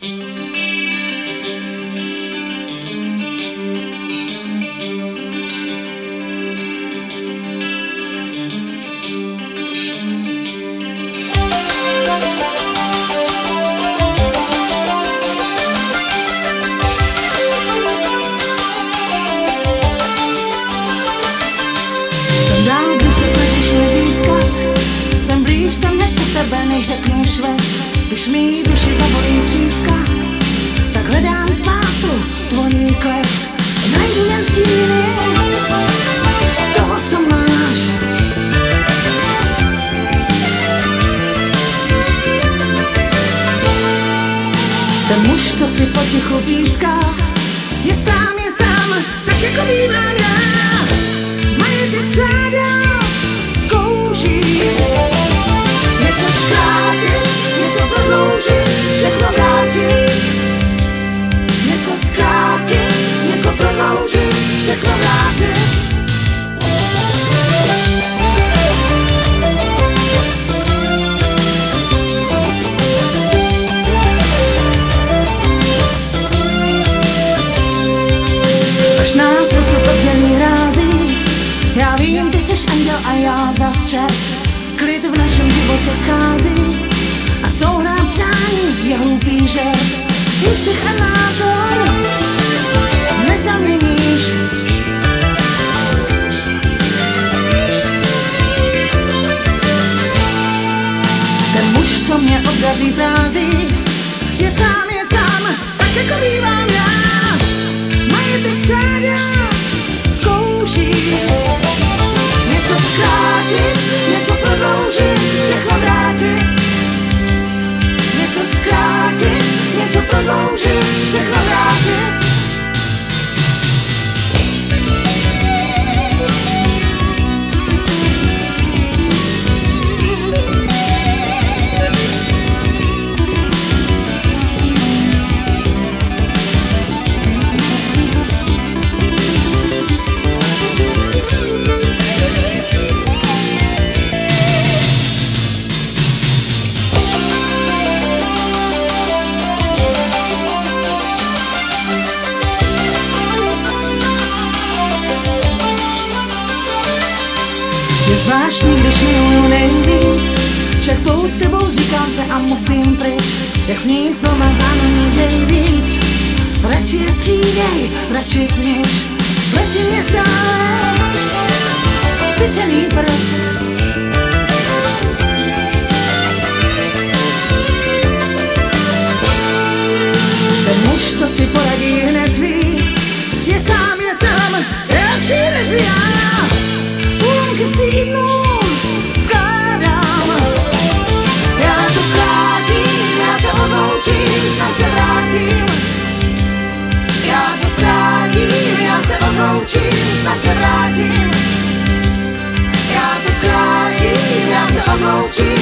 Jsem blíž, jsem hned u tebe, než řeknu švec Když mi duši zabolí tříska Tak hledám spásu, tvojí klec. Najdu jen stíny toho, co máš. Ten muž, co si potichu píská Až nás osud oddělí rází? Já vím, ty seš anděl a já zastřed Klid v našem životě schází. A souhrám přání je hloupý žert. Úspěch a názor nezaměníš. Ten muž, co mě obdaří frází Je sám, je sám, tak jako bývám já Majetek Je zvláštní, když miluju nejvíc. Však pout s tebou říkám se a musím pryč. Jak zní slova zánoní dej víc. Radši je střídej, radši sniž Letí mě stále Vstyčený prst snad se vrátím. Já to zkrátím, já se obloučím